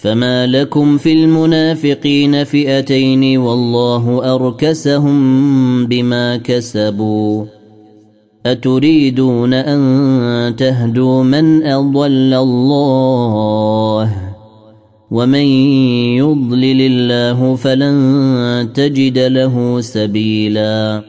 فما لكم في المنافقين فئتين والله اركسهم بما كسبوا اتريدون ان تهدوا من اضل الله ومن يضلل الله فلن تجد له سبيلا